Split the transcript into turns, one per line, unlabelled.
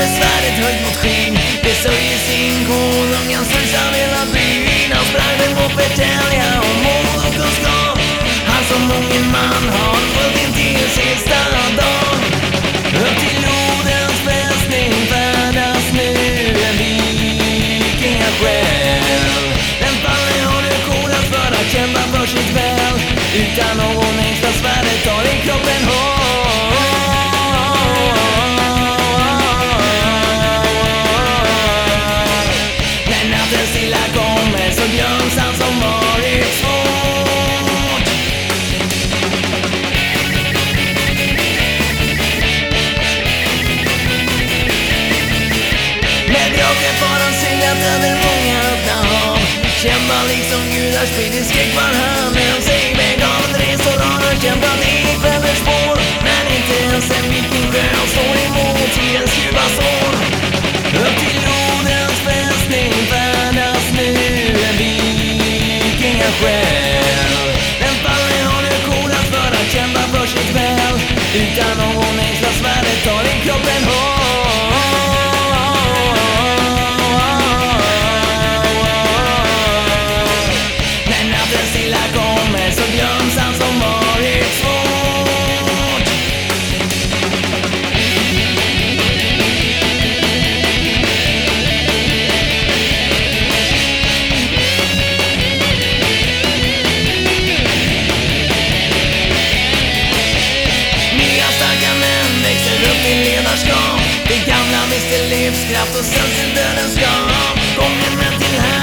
med svärdet höjt mot skyn Det sörjer sin konungen, susar hela byn Han sprang med på förtälja om mod och kunskap. Han som ungen man har följt in till sista dag. Upp till Odens fästning färdas nu en vikingasjäl Den faller har nu kodat för att kämpa för sitt väl. Utan någon ängslan svärdet tar i kroppen natten stilla kommer så glöms han som varit svårt Med draken far han seglat över många öppna hav. Kämpar liksom gudar sprider skräck var han än ängslan svärdet tar i upp i ledarskap Det gamla mister livskraft och sen till dödens kamp. Gången män till här.